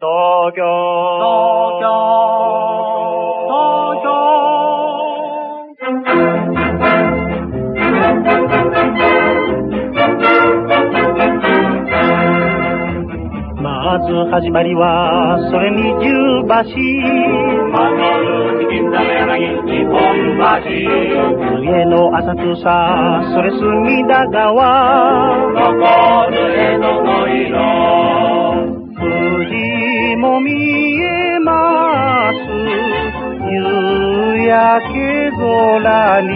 Dog. まず始まりは、それに十橋。銀座の柳日本橋上野浅草、それ隅田川。残る江戸の色富士も見えます。夕焼け空に。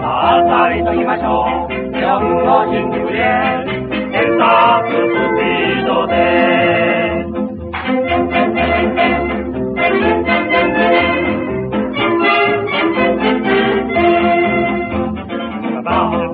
さあさあ急ぎましょう日本の新宿へ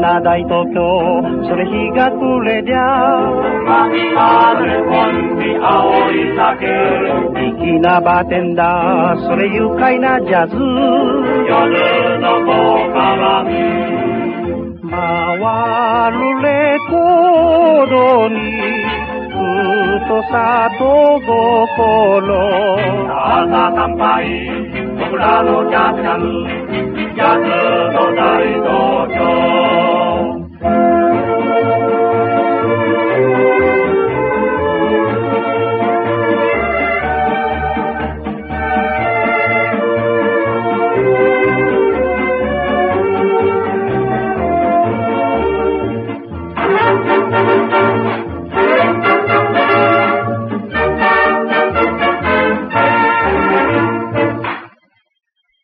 な大東京、それ日が暮れりゃ。波あるコンビ青い酒粋なバーテンダー、それ愉快なジャズ。夜の棒鏡回るレコードに、ふと里心。さあさあ乾杯僕らのジャズジャズ